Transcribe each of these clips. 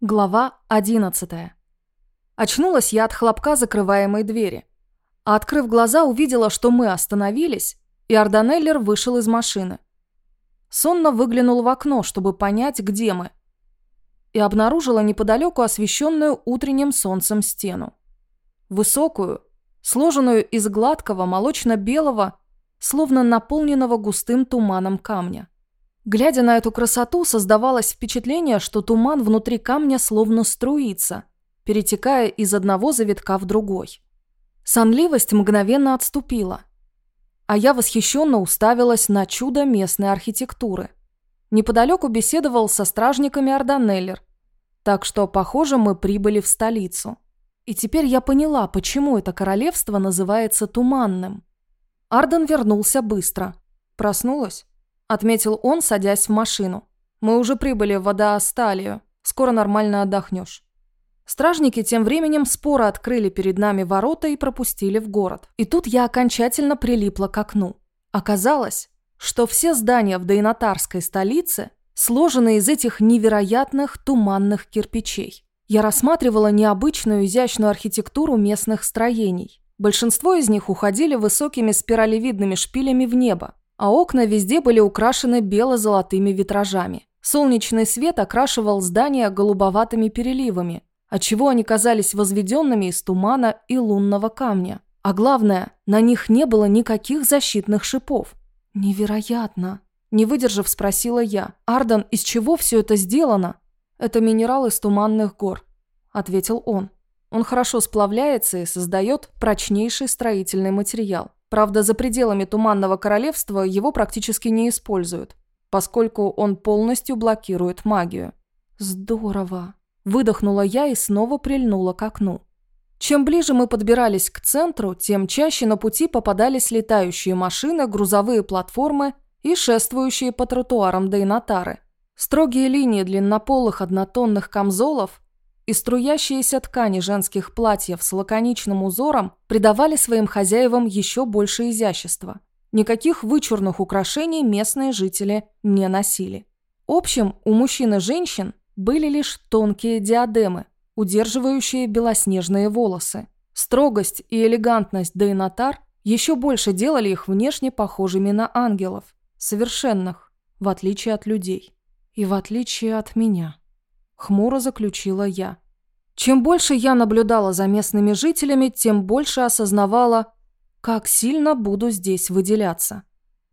Глава 11. Очнулась я от хлопка закрываемой двери. А открыв глаза, увидела, что мы остановились, и Арданеллер вышел из машины. Сонно выглянул в окно, чтобы понять, где мы. И обнаружила неподалеку освещенную утренним солнцем стену. Высокую, сложенную из гладкого молочно-белого, словно наполненного густым туманом камня. Глядя на эту красоту, создавалось впечатление, что туман внутри камня словно струится, перетекая из одного завитка в другой. Сонливость мгновенно отступила, а я восхищенно уставилась на чудо местной архитектуры. Неподалеку беседовал со стражниками Арданеллер, так что, похоже, мы прибыли в столицу. И теперь я поняла, почему это королевство называется Туманным. Арден вернулся быстро. Проснулась? Отметил он, садясь в машину. «Мы уже прибыли в Водоосталию. Скоро нормально отдохнешь». Стражники тем временем споро открыли перед нами ворота и пропустили в город. И тут я окончательно прилипла к окну. Оказалось, что все здания в Дейнатарской столице сложены из этих невероятных туманных кирпичей. Я рассматривала необычную изящную архитектуру местных строений. Большинство из них уходили высокими спиралевидными шпилями в небо, а окна везде были украшены бело-золотыми витражами. Солнечный свет окрашивал здания голубоватыми переливами, отчего они казались возведенными из тумана и лунного камня. А главное, на них не было никаких защитных шипов. «Невероятно!» Не выдержав, спросила я. «Арден, из чего все это сделано?» «Это минерал из туманных гор», – ответил он. «Он хорошо сплавляется и создает прочнейший строительный материал. Правда, за пределами Туманного Королевства его практически не используют, поскольку он полностью блокирует магию. «Здорово!» – выдохнула я и снова прильнула к окну. Чем ближе мы подбирались к центру, тем чаще на пути попадались летающие машины, грузовые платформы и шествующие по тротуарам Дейнатары. Строгие линии длиннополых однотонных камзолов и струящиеся ткани женских платьев с лаконичным узором придавали своим хозяевам еще больше изящества. Никаких вычурных украшений местные жители не носили. Общим у мужчин и женщин были лишь тонкие диадемы, удерживающие белоснежные волосы. Строгость и элегантность Дейнатар еще больше делали их внешне похожими на ангелов, совершенных, в отличие от людей. И в отличие от меня. Хмуро заключила я. Чем больше я наблюдала за местными жителями, тем больше осознавала, как сильно буду здесь выделяться.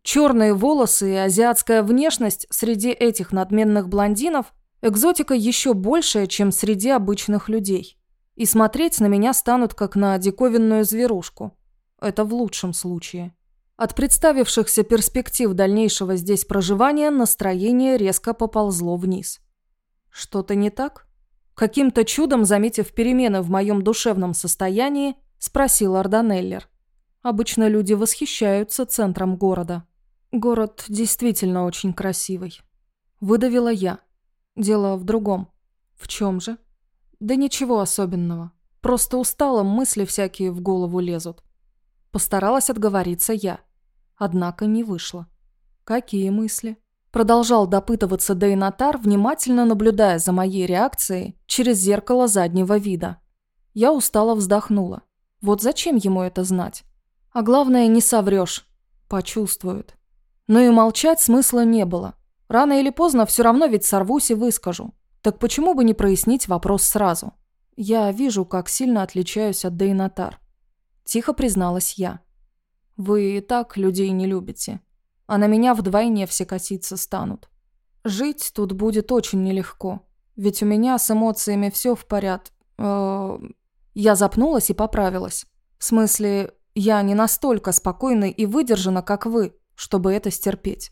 Черные волосы и азиатская внешность среди этих надменных блондинов – экзотика еще большая, чем среди обычных людей. И смотреть на меня станут как на диковинную зверушку. Это в лучшем случае. От представившихся перспектив дальнейшего здесь проживания настроение резко поползло вниз. Что-то не так? Каким-то чудом, заметив перемены в моем душевном состоянии, спросил Арданеллер. Обычно люди восхищаются центром города. Город действительно очень красивый. Выдавила я. Дело в другом. В чем же? Да ничего особенного. Просто устала, мысли всякие в голову лезут. Постаралась отговориться я. Однако не вышло. Какие мысли? Продолжал допытываться Дейнатар, внимательно наблюдая за моей реакцией через зеркало заднего вида. Я устало вздохнула. Вот зачем ему это знать? А главное, не соврешь. Почувствует. Но и молчать смысла не было. Рано или поздно все равно ведь сорвусь и выскажу. Так почему бы не прояснить вопрос сразу? Я вижу, как сильно отличаюсь от Дейнатар. Тихо призналась я. Вы и так людей не любите а на меня вдвойне все коситься станут. Жить тут будет очень нелегко, ведь у меня с эмоциями все в порядке. Э я запнулась и поправилась. В смысле, я не настолько спокойна и выдержана, как вы, чтобы это стерпеть.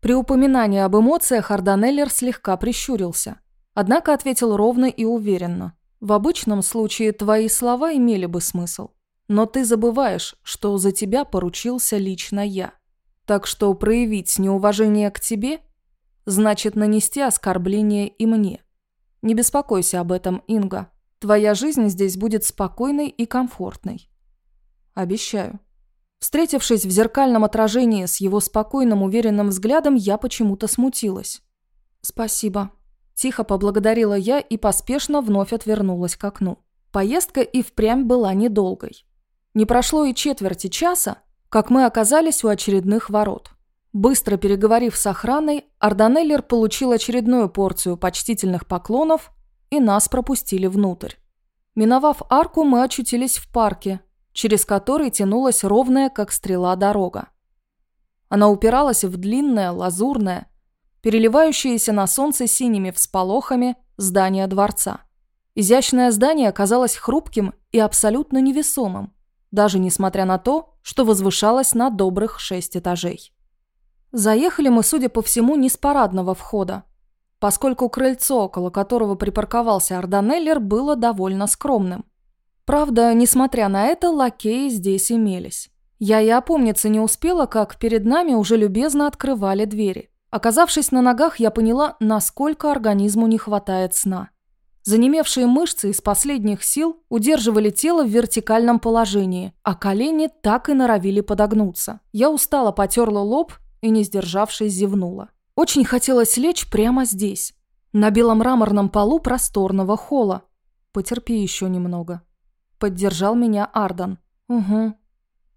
При упоминании об эмоциях Арданеллер слегка прищурился. Однако ответил ровно и уверенно. В обычном случае твои слова имели бы смысл. Но ты забываешь, что за тебя поручился лично я. Так что проявить неуважение к тебе значит нанести оскорбление и мне. Не беспокойся об этом, Инга. Твоя жизнь здесь будет спокойной и комфортной. Обещаю. Встретившись в зеркальном отражении с его спокойным, уверенным взглядом, я почему-то смутилась. «Спасибо», Тихо поблагодарила я и поспешно вновь отвернулась к окну. Поездка и впрямь была недолгой. Не прошло и четверти часа, как мы оказались у очередных ворот. Быстро переговорив с охраной, Арданеллер получил очередную порцию почтительных поклонов, и нас пропустили внутрь. Миновав арку, мы очутились в парке, через который тянулась ровная, как стрела, дорога. Она упиралась в длинное, лазурное, переливающееся на солнце синими всполохами здание дворца. Изящное здание оказалось хрупким и абсолютно невесомым, даже несмотря на то, что возвышалось на добрых шесть этажей. Заехали мы, судя по всему, не с парадного входа, поскольку крыльцо, около которого припарковался Арданеллер, было довольно скромным. Правда, несмотря на это, лакеи здесь имелись. Я и опомниться не успела, как перед нами уже любезно открывали двери. Оказавшись на ногах, я поняла, насколько организму не хватает сна. Занемевшие мышцы из последних сил удерживали тело в вертикальном положении, а колени так и норовили подогнуться. Я устало потерла лоб и, не сдержавшись, зевнула. Очень хотелось лечь прямо здесь, на белом мраморном полу просторного холла. Потерпи еще немного. Поддержал меня Ардан. Угу.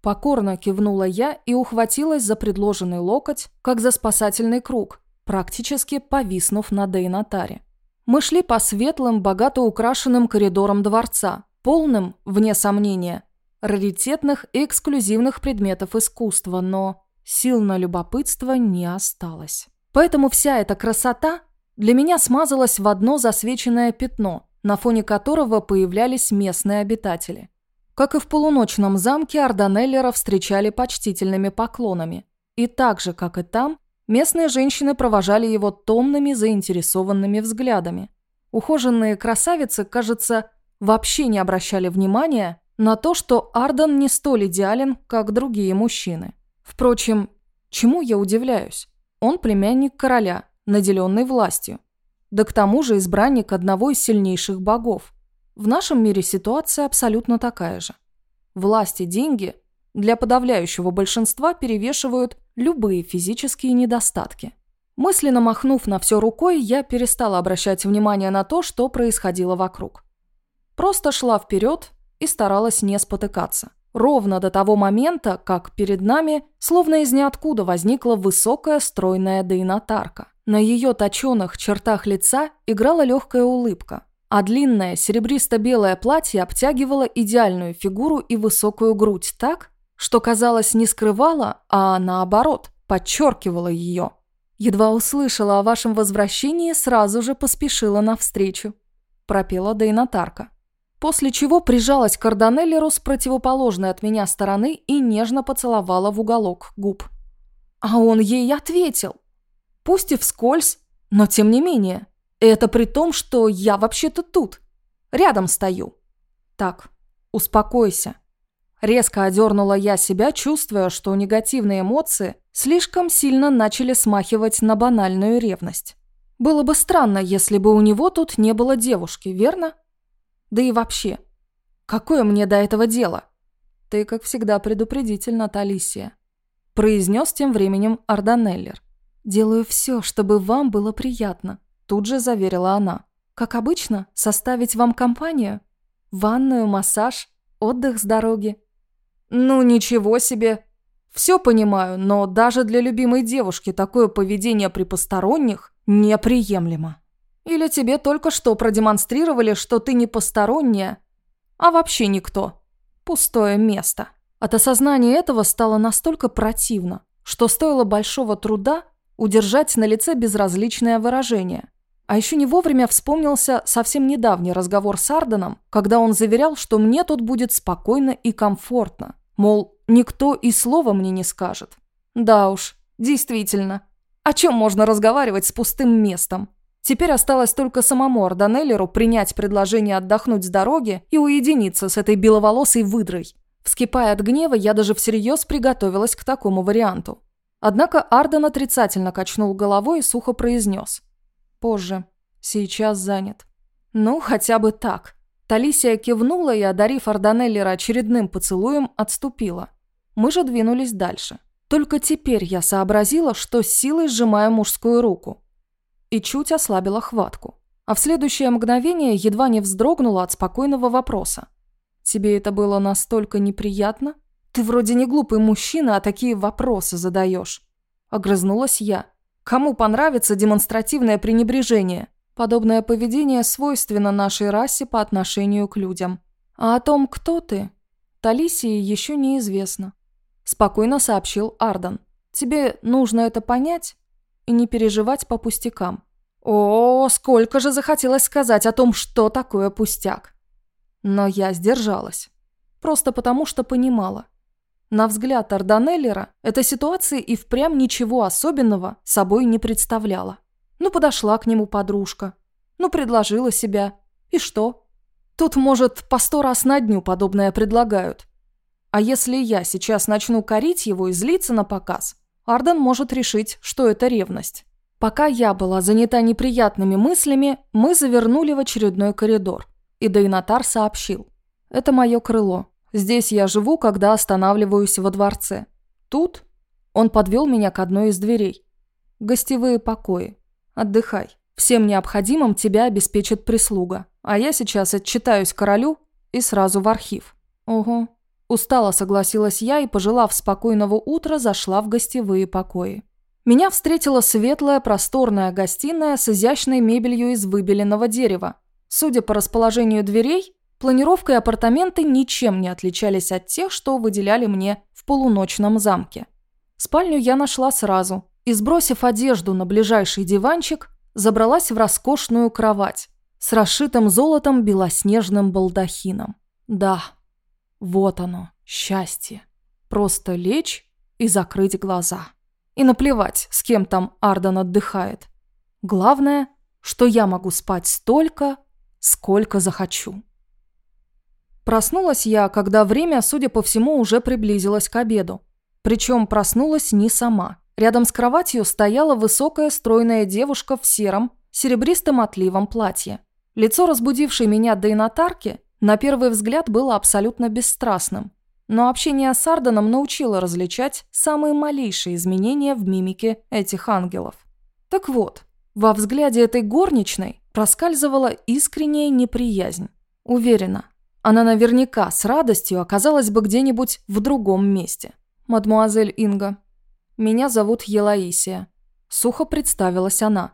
Покорно кивнула я и ухватилась за предложенный локоть, как за спасательный круг, практически повиснув на Дейнатаре. Мы шли по светлым, богато украшенным коридорам дворца, полным, вне сомнения, раритетных и эксклюзивных предметов искусства, но сил на любопытство не осталось. Поэтому вся эта красота для меня смазалась в одно засвеченное пятно, на фоне которого появлялись местные обитатели. Как и в полуночном замке, Арданеллера встречали почтительными поклонами. И так же, как и там, Местные женщины провожали его томными, заинтересованными взглядами. Ухоженные красавицы, кажется, вообще не обращали внимания на то, что Арден не столь идеален, как другие мужчины. Впрочем, чему я удивляюсь? Он племянник короля, наделенный властью. Да к тому же избранник одного из сильнейших богов. В нашем мире ситуация абсолютно такая же. Власть и деньги для подавляющего большинства перевешивают любые физические недостатки. Мысленно махнув на все рукой, я перестала обращать внимание на то, что происходило вокруг. Просто шла вперед и старалась не спотыкаться. Ровно до того момента, как перед нами, словно из ниоткуда, возникла высокая стройная дейнатарка. На ее точенных чертах лица играла легкая улыбка, а длинное серебристо-белое платье обтягивало идеальную фигуру и высокую грудь так, что, казалось, не скрывала, а наоборот, подчеркивала ее. Едва услышала о вашем возвращении, сразу же поспешила навстречу. Пропела Дейнатарка. После чего прижалась к Арданеллеру с противоположной от меня стороны и нежно поцеловала в уголок губ. А он ей ответил. Пусть и вскользь, но тем не менее. Это при том, что я вообще-то тут. Рядом стою. Так, успокойся. Резко одернула я себя, чувствуя, что негативные эмоции слишком сильно начали смахивать на банальную ревность. Было бы странно, если бы у него тут не было девушки, верно? Да и вообще, какое мне до этого дело? Ты, как всегда, предупредительна, Талисия. Произнес тем временем Арданеллер. «Делаю все, чтобы вам было приятно», тут же заверила она. «Как обычно, составить вам компанию? Ванную, массаж, отдых с дороги, «Ну, ничего себе. Все понимаю, но даже для любимой девушки такое поведение при посторонних неприемлемо. Или тебе только что продемонстрировали, что ты не посторонняя, а вообще никто. Пустое место». От осознания этого стало настолько противно, что стоило большого труда удержать на лице безразличное выражение. А еще не вовремя вспомнился совсем недавний разговор с Арденом, когда он заверял, что мне тут будет спокойно и комфортно. Мол, никто и слова мне не скажет. Да уж, действительно. О чем можно разговаривать с пустым местом? Теперь осталось только самому Арданеллеру принять предложение отдохнуть с дороги и уединиться с этой беловолосой выдрой. Вскипая от гнева, я даже всерьез приготовилась к такому варианту. Однако Арден отрицательно качнул головой и сухо произнес. «Позже. Сейчас занят». «Ну, хотя бы так. Талисия кивнула и, одарив Арданеллера очередным поцелуем, отступила. Мы же двинулись дальше. Только теперь я сообразила, что силой сжимаю мужскую руку. и чуть ослабила хватку. А в следующее мгновение едва не вздрогнула от спокойного вопроса. «Тебе это было настолько неприятно? Ты вроде не глупый мужчина, а такие вопросы задаешь». Огрызнулась я. «Кому понравится демонстративное пренебрежение?» Подобное поведение свойственно нашей расе по отношению к людям. А о том, кто ты, Талисии еще неизвестно. Спокойно сообщил Ардан. Тебе нужно это понять и не переживать по пустякам. О, сколько же захотелось сказать о том, что такое пустяк. Но я сдержалась. Просто потому, что понимала. На взгляд Арданеллера эта ситуация и впрямь ничего особенного собой не представляла. Ну, подошла к нему подружка. Ну, предложила себя. И что? Тут, может, по сто раз на дню подобное предлагают. А если я сейчас начну корить его и злиться на показ, Арден может решить, что это ревность. Пока я была занята неприятными мыслями, мы завернули в очередной коридор. И Дейнатар сообщил. «Это мое крыло. Здесь я живу, когда останавливаюсь во дворце. Тут...» Он подвел меня к одной из дверей. «Гостевые покои. Отдыхай. Всем необходимым тебя обеспечит прислуга. А я сейчас отчитаюсь королю и сразу в архив. Ого. Устало согласилась я и, пожелав спокойного утра, зашла в гостевые покои. Меня встретила светлая, просторная гостиная с изящной мебелью из выбеленного дерева. Судя по расположению дверей, планировка и апартаменты ничем не отличались от тех, что выделяли мне в полуночном замке. Спальню я нашла сразу, и, сбросив одежду на ближайший диванчик, забралась в роскошную кровать с расшитым золотом белоснежным балдахином. Да, вот оно, счастье. Просто лечь и закрыть глаза. И наплевать, с кем там Ардан отдыхает. Главное, что я могу спать столько, сколько захочу. Проснулась я, когда время, судя по всему, уже приблизилось к обеду. Причем проснулась не сама. Рядом с кроватью стояла высокая стройная девушка в сером, серебристом отливом платье. Лицо, разбудившей меня Дейнатарки, на первый взгляд было абсолютно бесстрастным. Но общение с Арданом научило различать самые малейшие изменения в мимике этих ангелов. Так вот, во взгляде этой горничной проскальзывала искренняя неприязнь. Уверена, она наверняка с радостью оказалась бы где-нибудь в другом месте. «Мадмуазель Инга, меня зовут Елаисия». Сухо представилась она.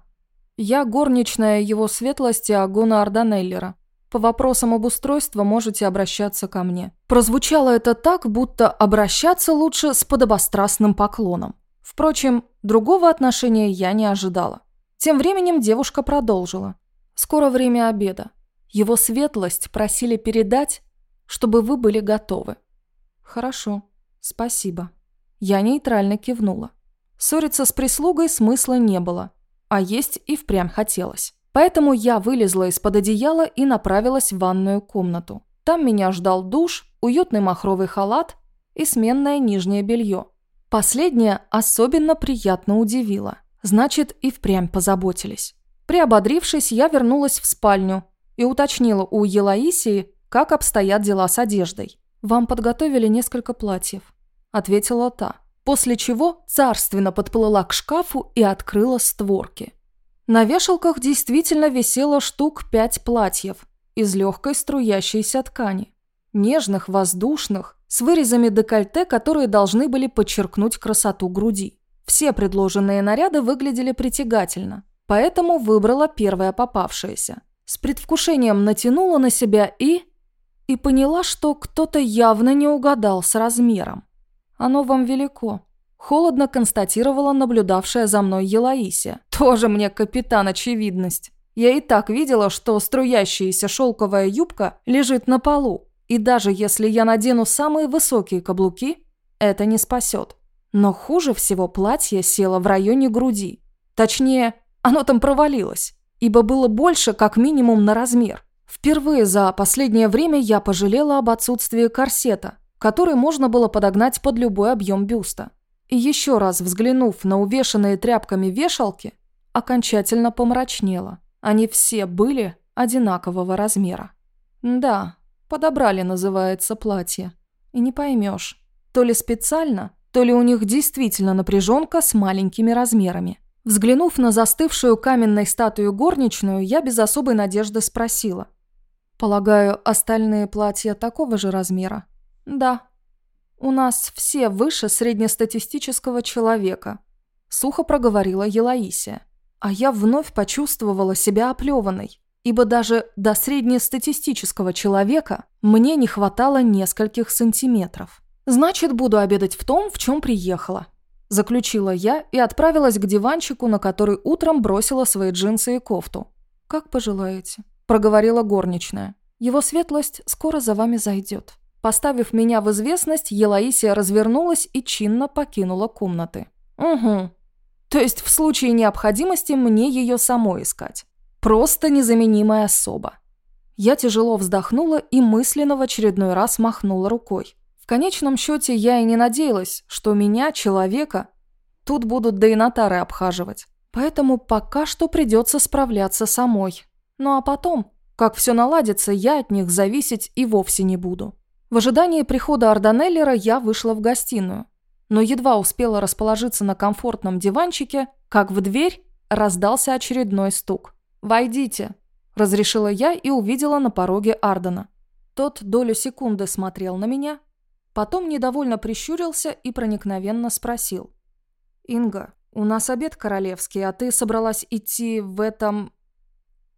«Я горничная его светлости Агуна Арданеллера. По вопросам обустройства можете обращаться ко мне». Прозвучало это так, будто обращаться лучше с подобострастным поклоном. Впрочем, другого отношения я не ожидала. Тем временем девушка продолжила. «Скоро время обеда. Его светлость просили передать, чтобы вы были готовы». «Хорошо, спасибо». Я нейтрально кивнула. Ссориться с прислугой смысла не было, а есть и впрямь хотелось. Поэтому я вылезла из-под одеяла и направилась в ванную комнату. Там меня ждал душ, уютный махровый халат и сменное нижнее белье. Последнее особенно приятно удивило. Значит, и впрямь позаботились. Приободрившись, я вернулась в спальню и уточнила у Елаисии, как обстоят дела с одеждой. «Вам подготовили несколько платьев ответила та, после чего царственно подплыла к шкафу и открыла створки. На вешалках действительно висело штук пять платьев из легкой струящейся ткани. Нежных, воздушных, с вырезами декольте, которые должны были подчеркнуть красоту груди. Все предложенные наряды выглядели притягательно, поэтому выбрала первое попавшееся. С предвкушением натянула на себя и... И поняла, что кто-то явно не угадал с размером. «Оно вам велико», – холодно констатировала наблюдавшая за мной Елаисия. «Тоже мне капитан очевидность. Я и так видела, что струящаяся шелковая юбка лежит на полу, и даже если я надену самые высокие каблуки, это не спасет. Но хуже всего платье село в районе груди. Точнее, оно там провалилось, ибо было больше как минимум на размер. Впервые за последнее время я пожалела об отсутствии корсета – который можно было подогнать под любой объем бюста. И еще раз взглянув на увешанные тряпками вешалки, окончательно помрачнело. Они все были одинакового размера. Да, подобрали, называется, платье. И не поймешь, то ли специально, то ли у них действительно напряженка с маленькими размерами. Взглянув на застывшую каменной статую горничную, я без особой надежды спросила. «Полагаю, остальные платья такого же размера?» «Да. У нас все выше среднестатистического человека», – сухо проговорила Елаисия. А я вновь почувствовала себя оплеванной, ибо даже до среднестатистического человека мне не хватало нескольких сантиметров. «Значит, буду обедать в том, в чем приехала», Заключила я и отправилась к диванчику, на который утром бросила свои джинсы и кофту. «Как пожелаете», – проговорила горничная. «Его светлость скоро за вами зайдет». Поставив меня в известность, Елаисия развернулась и чинно покинула комнаты. «Угу. То есть в случае необходимости мне ее самой искать. Просто незаменимая особа». Я тяжело вздохнула и мысленно в очередной раз махнула рукой. В конечном счете я и не надеялась, что меня, человека, тут будут дейнатары обхаживать. Поэтому пока что придется справляться самой. Ну а потом, как все наладится, я от них зависеть и вовсе не буду. В ожидании прихода Арданеллера я вышла в гостиную. Но едва успела расположиться на комфортном диванчике, как в дверь раздался очередной стук. «Войдите», – разрешила я и увидела на пороге Ардена. Тот долю секунды смотрел на меня, Потом недовольно прищурился и проникновенно спросил. «Инга, у нас обед королевский, а ты собралась идти в этом...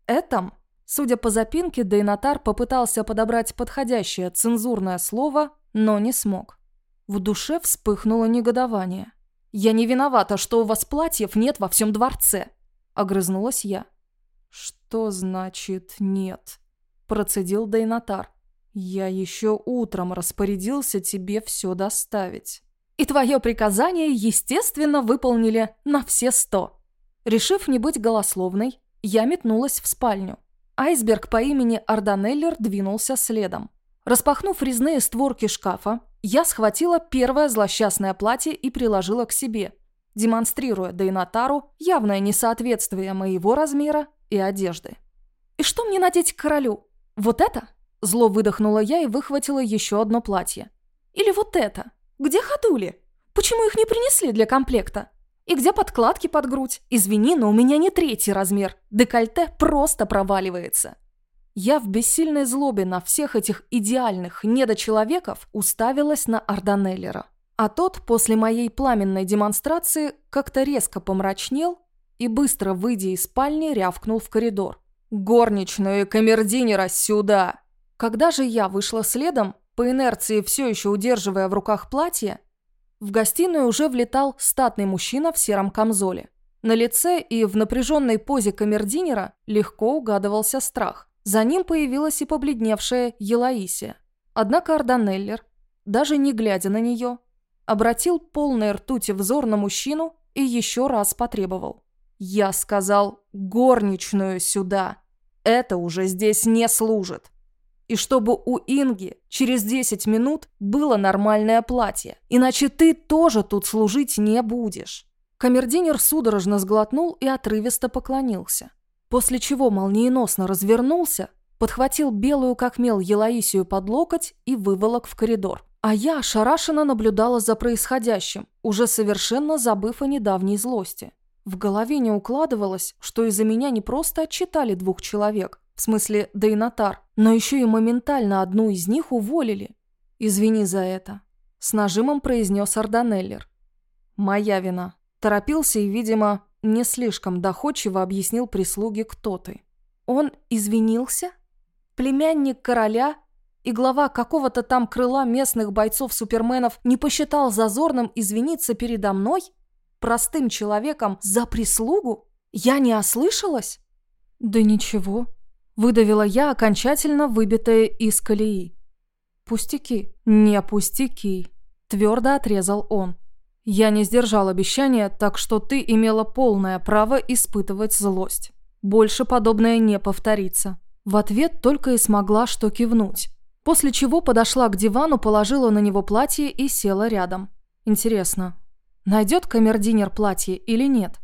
этом?» Судя по запинке, Дейнатар попытался подобрать подходящее цензурное слово, но не смог. В душе вспыхнуло негодование. «Я не виновата, что у вас платьев нет во всем дворце!» – огрызнулась я. «Что значит «нет»?» – процедил Дейнатар. «Я еще утром распорядился тебе все доставить». «И твое приказание, естественно, выполнили на все сто». Решив не быть голословной, я метнулась в спальню. Айсберг по имени Арданеллер двинулся следом. Распахнув резные створки шкафа, я схватила первое злосчастное платье и приложила к себе, демонстрируя Дейнатару явное несоответствие моего размера и одежды. «И что мне надеть к королю? Вот это?» Зло выдохнула я и выхватила еще одно платье. «Или вот это? Где ходули? Почему их не принесли для комплекта? И где подкладки под грудь? Извини, но у меня не третий размер. Декольте просто проваливается». Я в бессильной злобе на всех этих идеальных недочеловеков уставилась на Арданеллера. А тот после моей пламенной демонстрации как-то резко помрачнел и, быстро выйдя из спальни, рявкнул в коридор. «Горничную и камердинера сюда!» Когда же я вышла следом, по инерции все еще удерживая в руках платье, в гостиную уже влетал статный мужчина в сером камзоле. На лице и в напряженной позе камердинера легко угадывался страх. За ним появилась и побледневшая Елаисия. Однако Арданеллер, даже не глядя на нее, обратил полный ртути взор на мужчину и еще раз потребовал. «Я сказал горничную сюда. Это уже здесь не служит». И чтобы у Инги через 10 минут было нормальное платье. Иначе ты тоже тут служить не будешь. Камердинер судорожно сглотнул и отрывисто поклонился. После чего молниеносно развернулся, подхватил белую как мел Елаисию под локоть и выволок в коридор. А я ошарашенно наблюдала за происходящим, уже совершенно забыв о недавней злости. В голове не укладывалось, что из-за меня не просто отчитали двух человек, в смысле Дейнатар, но еще и моментально одну из них уволили. «Извини за это», – с нажимом произнес Арданеллер. «Моя вина». Торопился и, видимо, не слишком доходчиво объяснил прислуге, кто ты. Он извинился? Племянник короля и глава какого-то там крыла местных бойцов-суперменов не посчитал зазорным извиниться передо мной? Простым человеком за прислугу? Я не ослышалась? Да ничего, Выдавила я, окончательно выбитая из колеи. «Пустяки». «Не пустяки», – твердо отрезал он. «Я не сдержал обещания, так что ты имела полное право испытывать злость. Больше подобное не повторится». В ответ только и смогла что кивнуть. После чего подошла к дивану, положила на него платье и села рядом. Интересно, найдет камердинер платье или нет?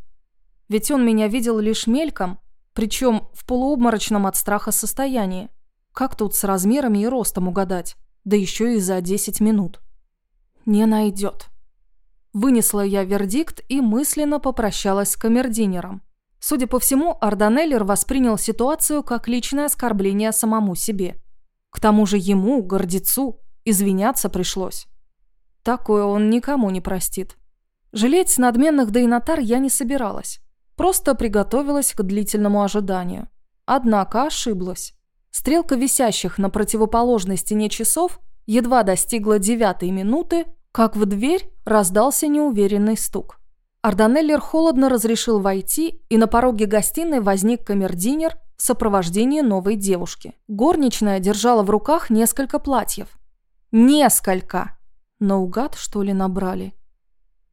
Ведь он меня видел лишь мельком, причем в полуобморочном от страха состоянии. Как тут с размерами и ростом угадать? Да еще и за 10 минут. Не найдет. Вынесла я вердикт и мысленно попрощалась с камердинером. Судя по всему, Арданеллер воспринял ситуацию как личное оскорбление самому себе. К тому же ему, гордецу, извиняться пришлось. Такое он никому не простит. Жалеть надменных дейнатар я не собиралась. Просто приготовилась к длительному ожиданию. Однако ошиблась. Стрелка висящих на противоположной стене часов едва достигла девятой минуты, как в дверь раздался неуверенный стук. Арданеллер холодно разрешил войти, и на пороге гостиной возник камердинер в сопровождении новой девушки. Горничная держала в руках несколько платьев. Несколько! Наугад, что ли, набрали?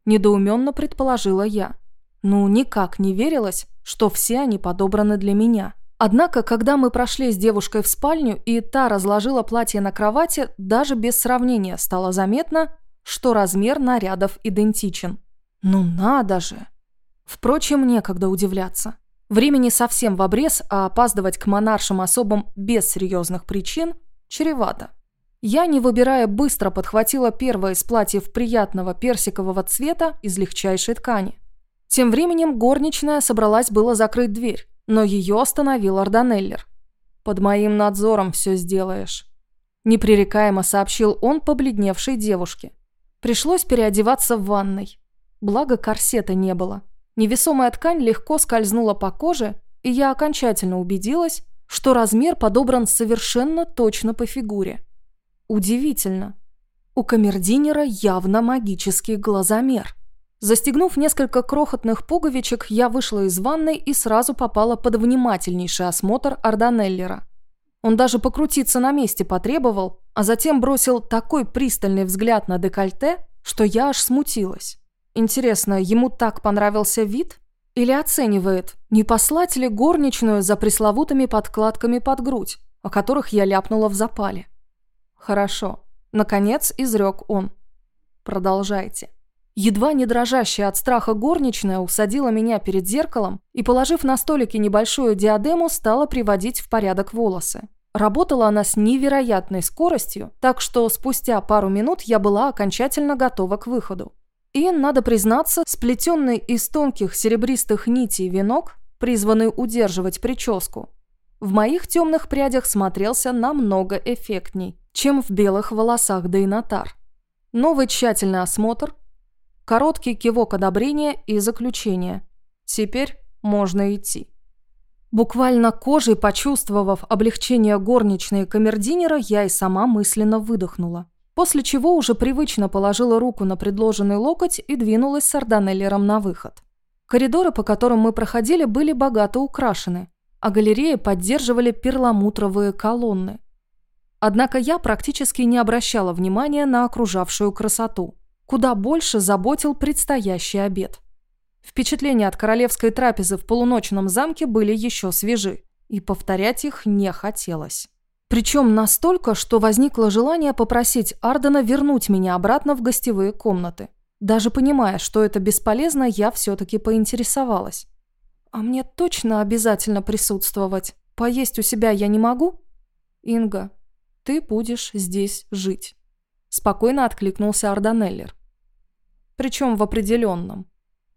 Недоуменно предположила я. Ну, никак не верилось, что все они подобраны для меня. Однако, когда мы прошли с девушкой в спальню, и та разложила платье на кровати, даже без сравнения стало заметно, что размер нарядов идентичен. Ну надо же! Впрочем, некогда удивляться. Времени совсем в обрез, а опаздывать к монаршим особам без серьезных причин чревато. Я, не выбирая, быстро подхватила первое из платьев приятного персикового цвета из легчайшей ткани. Тем временем горничная собралась было закрыть дверь, но ее остановил Арданеллер. «Под моим надзором все сделаешь», – непререкаемо сообщил он побледневшей девушке. Пришлось переодеваться в ванной. Благо корсета не было. Невесомая ткань легко скользнула по коже, и я окончательно убедилась, что размер подобран совершенно точно по фигуре. Удивительно. У камердинера явно магический глазомер. Застегнув несколько крохотных пуговичек, я вышла из ванной и сразу попала под внимательнейший осмотр Арданеллера. Он даже покрутиться на месте потребовал, а затем бросил такой пристальный взгляд на декольте, что я аж смутилась. Интересно, ему так понравился вид? Или оценивает, не послать ли горничную за пресловутыми подкладками под грудь, о которых я ляпнула в запале? Хорошо. Наконец изрек он. Продолжайте. Едва не дрожащая от страха горничная усадила меня перед зеркалом и, положив на столике небольшую диадему, стала приводить в порядок волосы. Работала она с невероятной скоростью, так что спустя пару минут я была окончательно готова к выходу. И, надо признаться, сплетенный из тонких серебристых нитей венок, призванный удерживать прическу, в моих темных прядях смотрелся намного эффектней, чем в белых волосах Дейнатар. Новый тщательный осмотр, Короткий кивок одобрения и заключения. Теперь можно идти. Буквально кожей почувствовав облегчение горничной камердинера, я и сама мысленно выдохнула. После чего уже привычно положила руку на предложенный локоть и двинулась с Арданеллером на выход. Коридоры, по которым мы проходили, были богато украшены, а галереи поддерживали перламутровые колонны. Однако я практически не обращала внимания на окружавшую красоту куда больше заботил предстоящий обед. Впечатления от королевской трапезы в полуночном замке были еще свежи, и повторять их не хотелось. Причем настолько, что возникло желание попросить Ардена вернуть меня обратно в гостевые комнаты. Даже понимая, что это бесполезно, я все-таки поинтересовалась. «А мне точно обязательно присутствовать? Поесть у себя я не могу?» «Инга, ты будешь здесь жить», – спокойно откликнулся Арданеллер причем в определенном,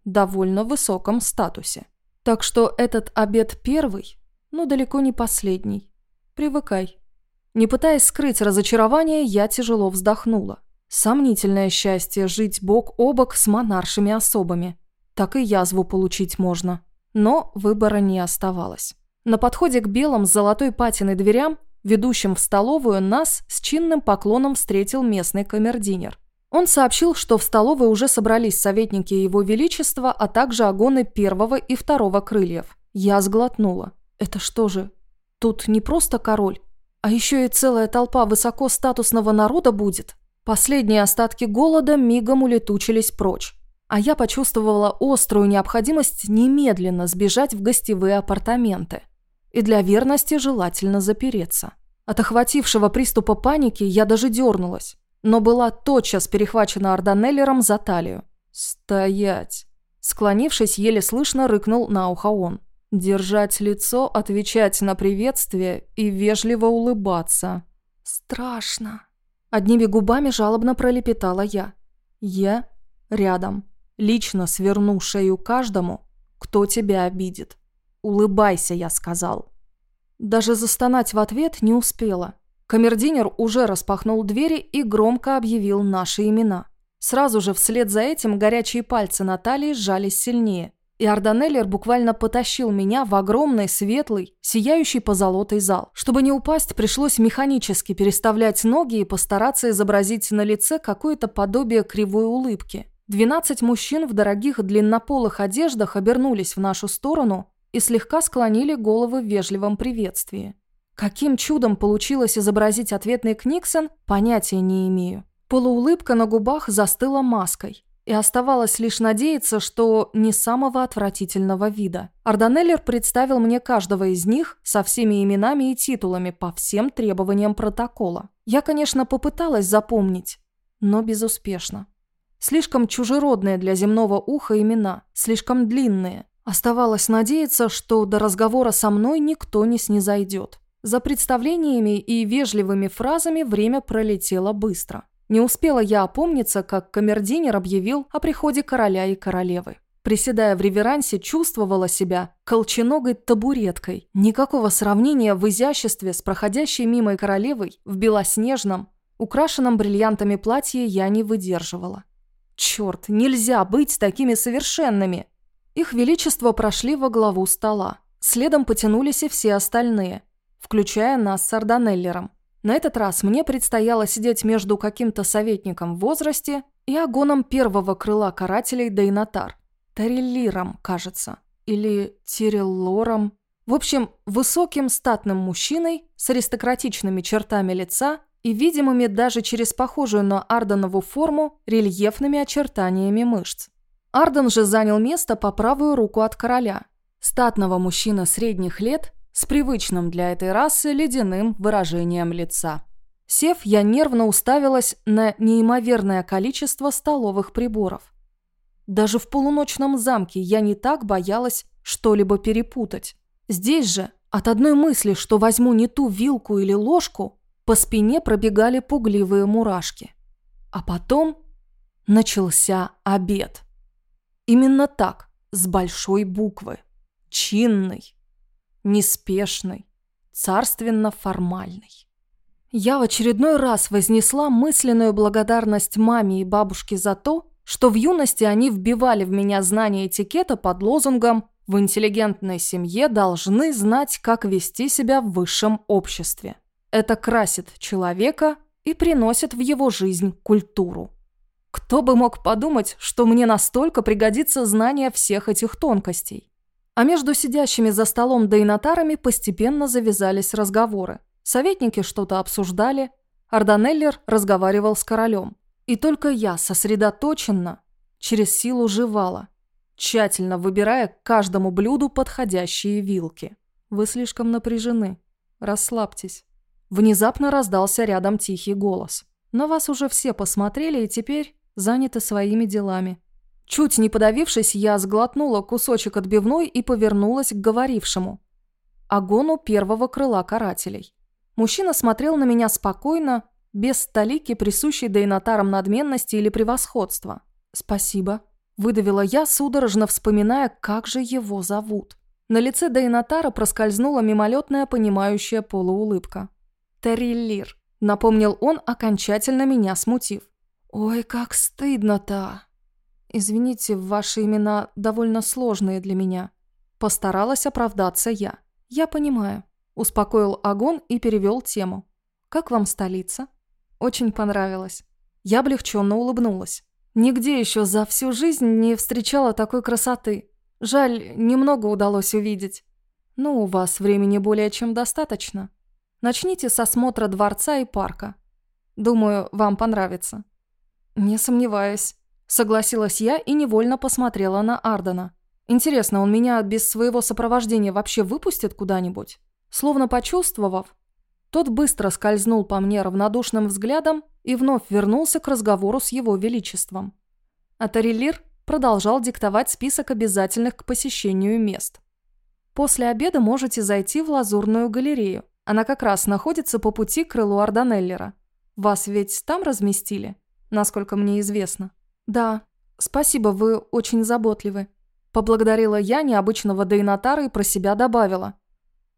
довольно высоком статусе. Так что этот обед первый, но далеко не последний. Привыкай. Не пытаясь скрыть разочарование, я тяжело вздохнула. Сомнительное счастье жить бок о бок с монаршими особами. Так и язву получить можно. Но выбора не оставалось. На подходе к белым с золотой патиной дверям, ведущим в столовую, нас с чинным поклоном встретил местный камердинер. Он сообщил, что в столовой уже собрались советники Его Величества, а также агоны первого и второго крыльев. Я сглотнула. Это что же, тут не просто король, а еще и целая толпа высокостатусного народа будет? Последние остатки голода мигом улетучились прочь. А я почувствовала острую необходимость немедленно сбежать в гостевые апартаменты. И для верности желательно запереться. От охватившего приступа паники я даже дернулась но была тотчас перехвачена Арданеллером за талию. «Стоять!» Склонившись, еле слышно рыкнул на ухо он. «Держать лицо, отвечать на приветствие и вежливо улыбаться». «Страшно!» Одними губами жалобно пролепетала я. «Я рядом. Лично сверну шею каждому, кто тебя обидит. Улыбайся, я сказал. Даже застонать в ответ не успела. Камердинер уже распахнул двери и громко объявил наши имена. Сразу же вслед за этим горячие пальцы Натальи сжались сильнее, и Арданеллер буквально потащил меня в огромный, светлый, сияющий позолотой зал. Чтобы не упасть, пришлось механически переставлять ноги и постараться изобразить на лице какое-то подобие кривой улыбки. Двенадцать мужчин в дорогих длиннополых одеждах обернулись в нашу сторону и слегка склонили головы в вежливом приветствии. Каким чудом получилось изобразить ответный Книксон, понятия не имею. Полуулыбка на губах застыла маской, и оставалось лишь надеяться, что не самого отвратительного вида. Арданеллер представил мне каждого из них со всеми именами и титулами по всем требованиям протокола. Я, конечно, попыталась запомнить, но безуспешно. Слишком чужеродные для земного уха имена, слишком длинные. Оставалось надеяться, что до разговора со мной никто не снизойдет. За представлениями и вежливыми фразами время пролетело быстро. Не успела я опомниться, как камердинер объявил о приходе короля и королевы. Приседая в реверансе, чувствовала себя колченогой табуреткой. Никакого сравнения в изяществе с проходящей мимо королевой в белоснежном, украшенном бриллиантами платье я не выдерживала. Черт, нельзя быть такими совершенными! Их величество прошли во главу стола. Следом потянулись и все остальные – включая нас с Арданеллером. На этот раз мне предстояло сидеть между каким-то советником в возрасте и агоном первого крыла карателей Дейнатар. Тареллиром, кажется. Или Тиреллором. В общем, высоким статным мужчиной с аристократичными чертами лица и видимыми даже через похожую на Арденову форму рельефными очертаниями мышц. Арден же занял место по правую руку от короля. Статного мужчина средних лет с привычным для этой расы ледяным выражением лица. Сев, я нервно уставилась на неимоверное количество столовых приборов. Даже в полуночном замке я не так боялась что-либо перепутать. Здесь же, от одной мысли, что возьму не ту вилку или ложку, по спине пробегали пугливые мурашки. А потом начался обед. Именно так, с большой буквы. Чинный неспешный, царственно-формальный. Я в очередной раз вознесла мысленную благодарность маме и бабушке за то, что в юности они вбивали в меня знания этикета под лозунгом «В интеллигентной семье должны знать, как вести себя в высшем обществе». Это красит человека и приносит в его жизнь культуру. Кто бы мог подумать, что мне настолько пригодится знание всех этих тонкостей. А между сидящими за столом дейнатарами постепенно завязались разговоры. Советники что-то обсуждали, Арданеллер разговаривал с королем. И только я сосредоточенно, через силу жевала, тщательно выбирая к каждому блюду подходящие вилки. «Вы слишком напряжены. Расслабьтесь». Внезапно раздался рядом тихий голос. «На вас уже все посмотрели и теперь заняты своими делами. Чуть не подавившись, я сглотнула кусочек отбивной и повернулась к говорившему. Агону первого крыла карателей. Мужчина смотрел на меня спокойно, без столики, присущей дейнатарам надменности или превосходства. «Спасибо», – выдавила я, судорожно вспоминая, как же его зовут. На лице дейнатара проскользнула мимолетная понимающая полуулыбка. «Терриллир», – напомнил он, окончательно меня смутив. «Ой, как стыдно-то!» «Извините, ваши имена довольно сложные для меня». Постаралась оправдаться я. «Я понимаю». Успокоил Агон и перевел тему. «Как вам столица?» «Очень понравилось». Я облегченно улыбнулась. Нигде еще за всю жизнь не встречала такой красоты. Жаль, немного удалось увидеть. Но у вас времени более чем достаточно. Начните с осмотра дворца и парка. Думаю, вам понравится. Не сомневаюсь. Согласилась я и невольно посмотрела на Ардена. Интересно, он меня без своего сопровождения вообще выпустит куда-нибудь? Словно почувствовав, тот быстро скользнул по мне равнодушным взглядом и вновь вернулся к разговору с его величеством. А Тарелир продолжал диктовать список обязательных к посещению мест. После обеда можете зайти в Лазурную галерею. Она как раз находится по пути к крылу Арданеллера. Вас ведь там разместили, насколько мне известно. «Да, «Спасибо, вы очень заботливы», – поблагодарила я необычного Дейнатара и про себя добавила.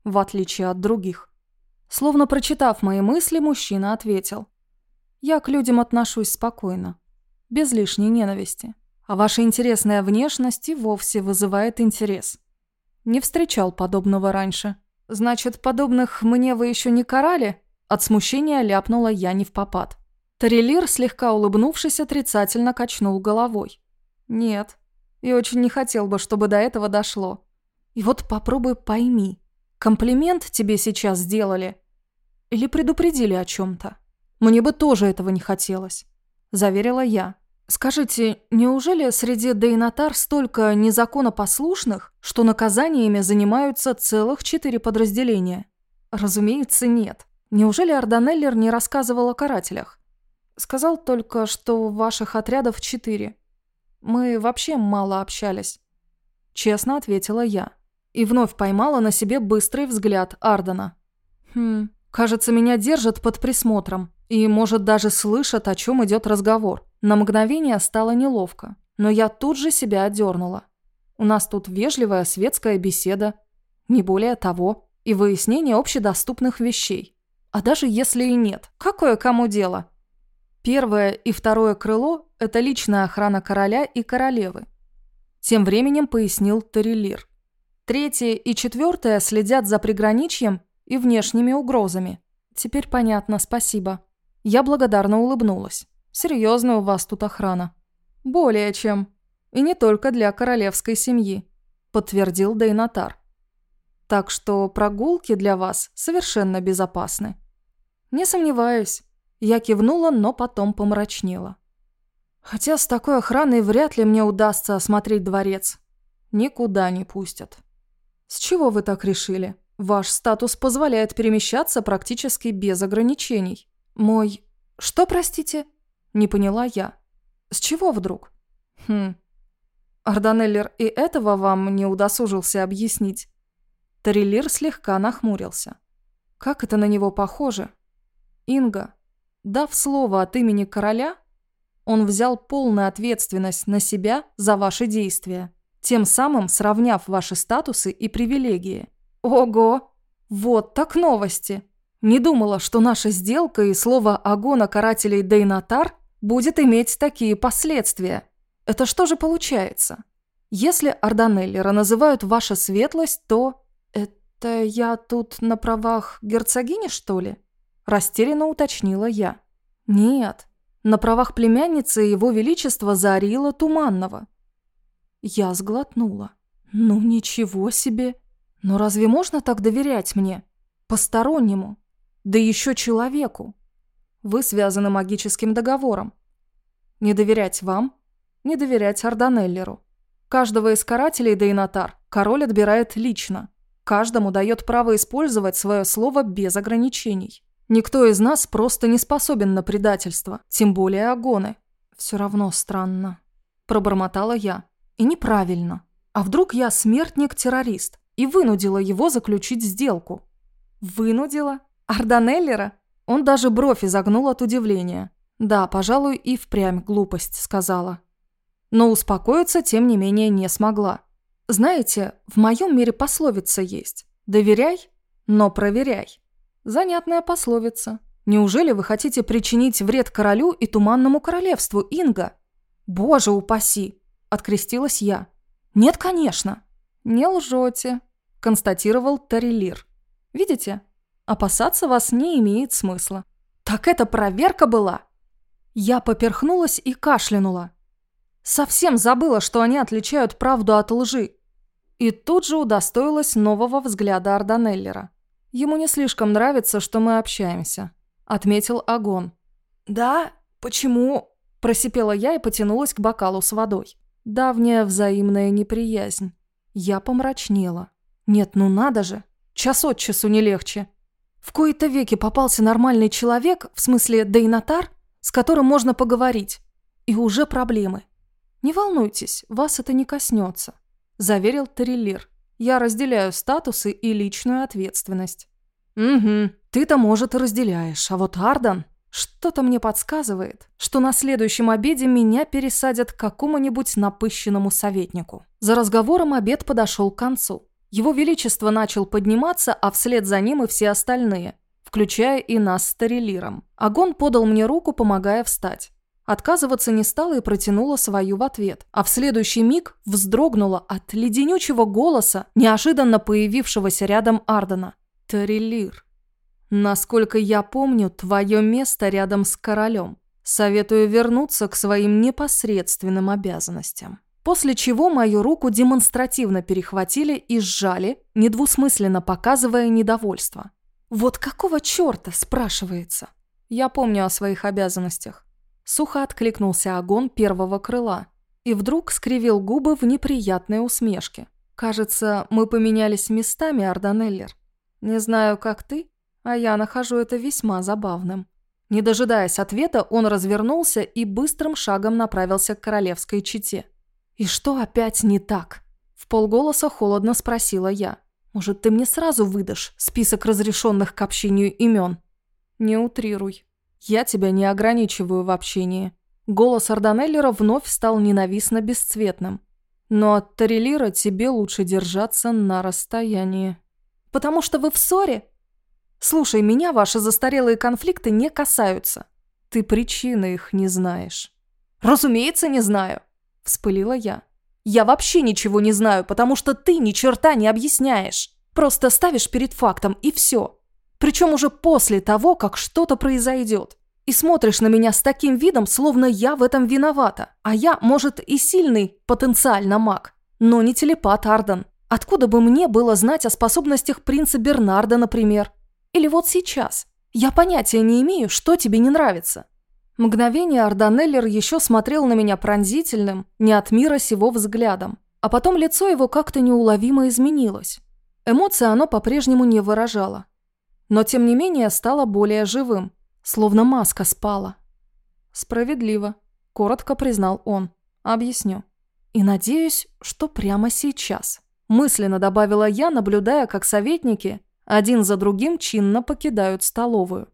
В отличие от других. Словно прочитав мои мысли, мужчина ответил. «Я к людям отношусь спокойно, без лишней ненависти, а ваша интересная внешность и вовсе вызывает интерес. Не встречал подобного раньше. Значит, подобных мне вы еще не карали?» От смущения ляпнула я не в попад. Тарелир, слегка улыбнувшись, отрицательно качнул головой. «Нет, и очень не хотел бы, чтобы до этого дошло. И вот попробуй пойми, комплимент тебе сейчас сделали или предупредили о чем-то? Мне бы тоже этого не хотелось», – заверила я. «Скажите, неужели среди дейнатар столько незаконопослушных, что наказаниями занимаются целых четыре подразделения?» «Разумеется, нет. Неужели Арданеллер не рассказывал о карателях?» Сказал только, что ваших отрядов четыре. Мы вообще мало общались. Честно ответила я. И вновь поймала на себе быстрый взгляд Ардена. Хм, кажется, меня держат под присмотром. И, может, даже слышат, о чем идет разговор. На мгновение стало неловко. Но я тут же себя отдернула. У нас тут вежливая светская беседа. Не более того. И выяснение общедоступных вещей. А даже если и нет, какое кому дело? Первое и второе крыло – это личная охрана короля и королевы. Тем временем пояснил Тарелир. Третье и четвертое следят за приграничьем и внешними угрозами. Теперь понятно, спасибо. Я благодарно улыбнулась. Серьезно у вас тут охрана. Более чем. И не только для королевской семьи, подтвердил Дейнатар. Так что прогулки для вас совершенно безопасны. Не сомневаюсь. Я кивнула, но потом помрачнела. Хотя с такой охраной вряд ли мне удастся осмотреть дворец. Никуда не пустят. С чего вы так решили? Ваш статус позволяет перемещаться практически без ограничений. Мой... Что, простите? Не поняла я. С чего вдруг? Хм. Арданеллер и этого вам не удосужился объяснить. Тарелир слегка нахмурился. Как это на него похоже? Инга, Дав слово от имени короля, он взял полную ответственность на себя за ваши действия, тем самым сравняв ваши статусы и привилегии. Ого! Вот так новости! Не думала, что наша сделка и слово Агона карателей Дейнатар будет иметь такие последствия. Это что же получается? Если Арданеллера называют ваша светлость, то... Это я тут на правах герцогини, что ли? Растерянно уточнила я. «Нет, на правах племянницы его величества Зарила Туманного». Я сглотнула. «Ну ничего себе! Но разве можно так доверять мне? Постороннему? Да еще человеку? Вы связаны магическим договором. Не доверять вам, не доверять Арданеллеру. Каждого из карателей Дейнатар король отбирает лично. Каждому дает право использовать свое слово без ограничений. Никто из нас просто не способен на предательство, тем более агоны. Все равно странно. Пробормотала я. И неправильно. А вдруг я смертник-террорист и вынудила его заключить сделку? Вынудила? Арданеллера? Он даже бровь изогнул от удивления. Да, пожалуй, и впрямь глупость сказала. Но успокоиться, тем не менее, не смогла. Знаете, в моем мире пословица есть. Доверяй, но проверяй. Занятная пословица. Неужели вы хотите причинить вред королю и туманному королевству, Инга? Боже упаси! Открестилась я. Нет, конечно. Не лжете, констатировал Тарелир. Видите? Опасаться вас не имеет смысла. Так это проверка была? Я поперхнулась и кашлянула. Совсем забыла, что они отличают правду от лжи. И тут же удостоилась нового взгляда Арданеллера. Ему не слишком нравится, что мы общаемся», — отметил Агон. «Да? Почему?» – просипела я и потянулась к бокалу с водой. Давняя взаимная неприязнь. Я помрачнела. «Нет, ну надо же! Час от часу не легче!» В кои-то веки попался нормальный человек, в смысле дейнатар, с которым можно поговорить. И уже проблемы. «Не волнуйтесь, вас это не коснется», – заверил Тарелир. Я разделяю статусы и личную ответственность. Угу, ты-то, может, и разделяешь, а вот Ардан... Что-то мне подсказывает, что на следующем обеде меня пересадят к какому-нибудь напыщенному советнику. За разговором обед подошел к концу. Его Величество начал подниматься, а вслед за ним и все остальные, включая и нас с Тарелиром. Агон подал мне руку, помогая встать. Отказываться не стала и протянула свою в ответ, а в следующий миг вздрогнула от леденючего голоса, неожиданно появившегося рядом Ардена. «Тарелир». Насколько я помню, твое место рядом с королем. Советую вернуться к своим непосредственным обязанностям. После чего мою руку демонстративно перехватили и сжали, недвусмысленно показывая недовольство. «Вот какого черта?» – спрашивается. Я помню о своих обязанностях. Сухо откликнулся огонь первого крыла и вдруг скривил губы в неприятной усмешке. «Кажется, мы поменялись местами, Арданеллер. Не знаю, как ты, а я нахожу это весьма забавным. Не дожидаясь ответа, он развернулся и быстрым шагом направился к королевской чете. «И что опять не так?» В полголоса холодно спросила я. «Может, ты мне сразу выдашь список разрешенных к общению имен?» «Не утрируй. Я тебя не ограничиваю в общении». Голос Арданеллера вновь стал ненавистно бесцветным. «Но от Тарелира тебе лучше держаться на расстоянии». «Потому что вы в ссоре?» Слушай, меня ваши застарелые конфликты не касаются. Ты причины их не знаешь. Разумеется, не знаю, вспылила я. Я вообще ничего не знаю, потому что ты ни черта не объясняешь. Просто ставишь перед фактом и все. Причем уже после того, как что-то произойдет. И смотришь на меня с таким видом, словно я в этом виновата. А я, может, и сильный потенциально маг, но не телепат Арден. Откуда бы мне было знать о способностях принца Бернарда, например? Или вот сейчас? Я понятия не имею, что тебе не нравится». Мгновение Арданеллер еще смотрел на меня пронзительным, не от мира сего взглядом. А потом лицо его как-то неуловимо изменилось. Эмоции оно по-прежнему не выражало. Но тем не менее стало более живым, словно маска спала. «Справедливо», – коротко признал он. «Объясню. И надеюсь, что прямо сейчас». Мысленно добавила я, наблюдая, как советники один за другим чинно покидают столовую.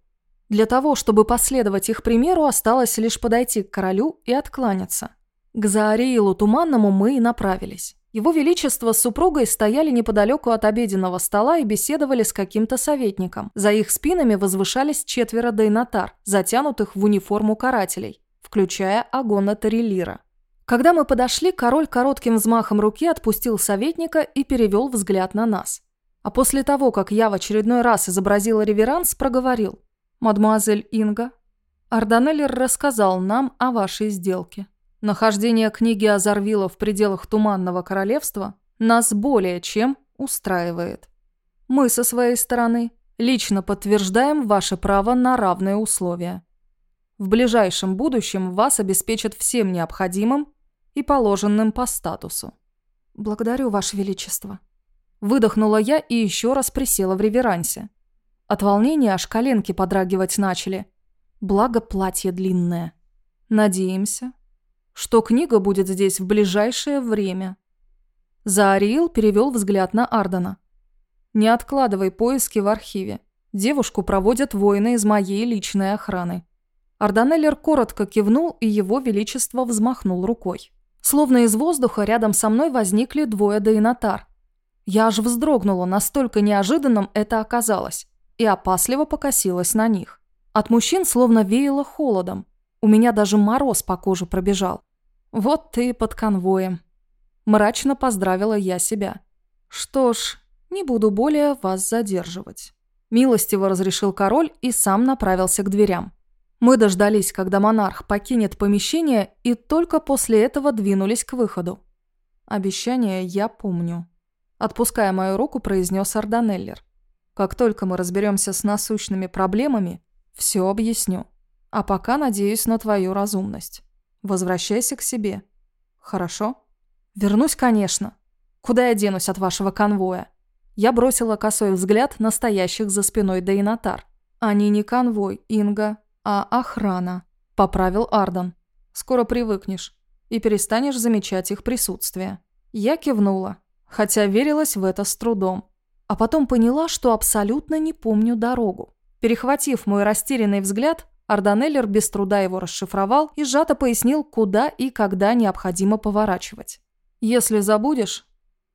Для того, чтобы последовать их примеру, осталось лишь подойти к королю и откланяться. К Заариилу Туманному мы и направились. Его Величество с супругой стояли неподалеку от обеденного стола и беседовали с каким-то советником. За их спинами возвышались четверо дейнатар, затянутых в униформу карателей, включая Агона Тарелира. Когда мы подошли, король коротким взмахом руки отпустил советника и перевел взгляд на нас. А после того, как я в очередной раз изобразила реверанс, проговорил. «Мадемуазель Инга, Арданеллер рассказал нам о вашей сделке. Нахождение книги Азарвила в пределах Туманного Королевства нас более чем устраивает. Мы со своей стороны лично подтверждаем ваше право на равные условия. В ближайшем будущем вас обеспечат всем необходимым и положенным по статусу. Благодарю, Ваше Величество. Выдохнула я и еще раз присела в реверансе. От волнения аж коленки подрагивать начали. Благо платье длинное. Надеемся, что книга будет здесь в ближайшее время. Заариил перевел взгляд на Ардена. «Не откладывай поиски в архиве. Девушку проводят воины из моей личной охраны». Арданеллер коротко кивнул, и его величество взмахнул рукой. Словно из воздуха рядом со мной возникли двое дейнатар. Я аж вздрогнула, настолько неожиданным это оказалось, и опасливо покосилась на них. От мужчин словно веяло холодом. У меня даже мороз по коже пробежал. «Вот ты под конвоем». Мрачно поздравила я себя. «Что ж, не буду более вас задерживать». Милостиво разрешил король и сам направился к дверям. Мы дождались, когда монарх покинет помещение, и только после этого двинулись к выходу. Обещание я помню. Отпуская мою руку, произнес Арданеллер. «Как только мы разберемся с насущными проблемами, все объясню. А пока надеюсь на твою разумность. Возвращайся к себе. Хорошо?» «Вернусь, конечно. Куда я денусь от вашего конвоя?» Я бросила косой взгляд на стоящих за спиной Дейнатар. «Они не конвой, Инга, а охрана», – поправил Ардан. «Скоро привыкнешь и перестанешь замечать их присутствие». Я кивнула хотя верилась в это с трудом. А потом поняла, что абсолютно не помню дорогу. Перехватив мой растерянный взгляд, Арданеллер без труда его расшифровал и сжато пояснил, куда и когда необходимо поворачивать. «Если забудешь,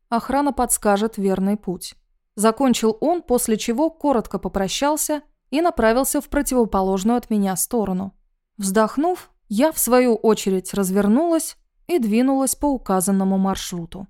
охрана подскажет верный путь». Закончил он, после чего коротко попрощался и направился в противоположную от меня сторону. Вздохнув, я, в свою очередь, развернулась и двинулась по указанному маршруту.